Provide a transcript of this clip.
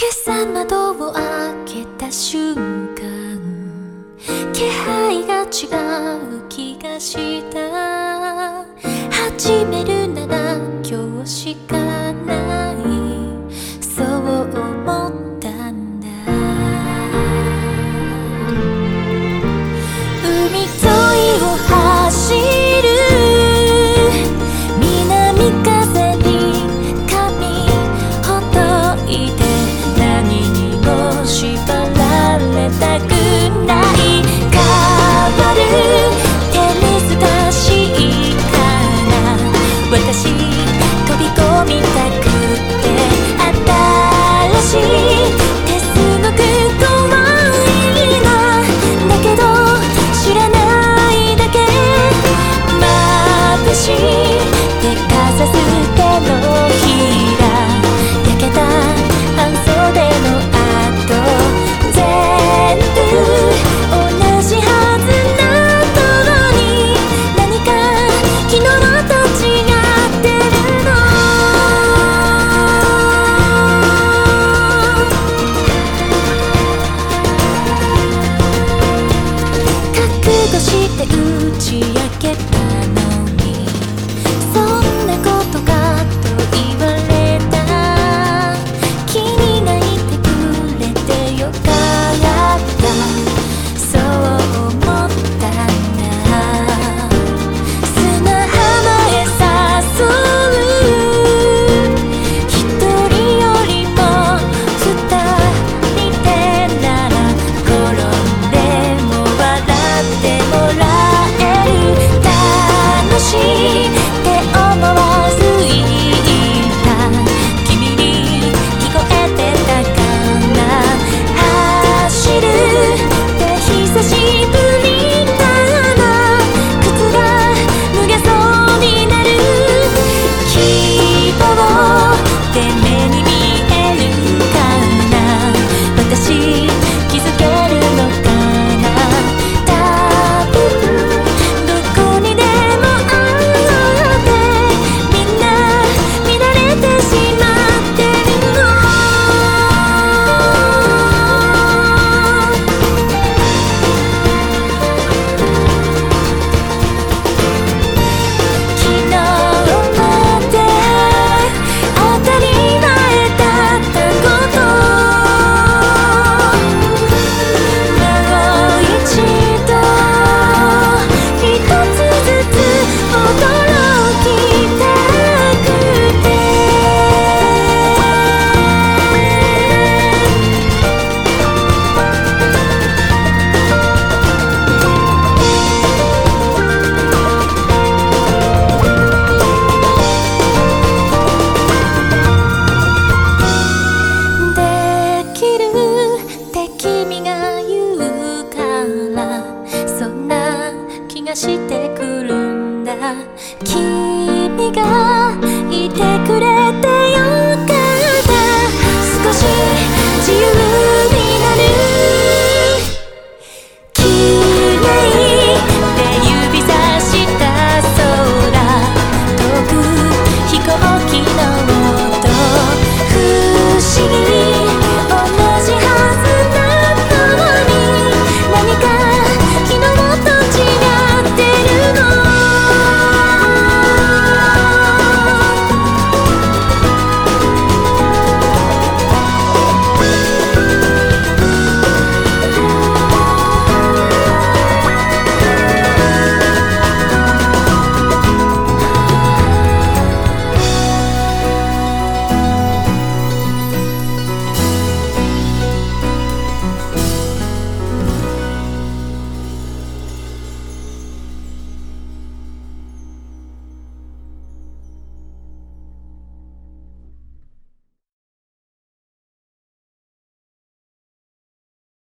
今朝窓を開けた瞬間気配が違う気がした。始めるなら今日しか君が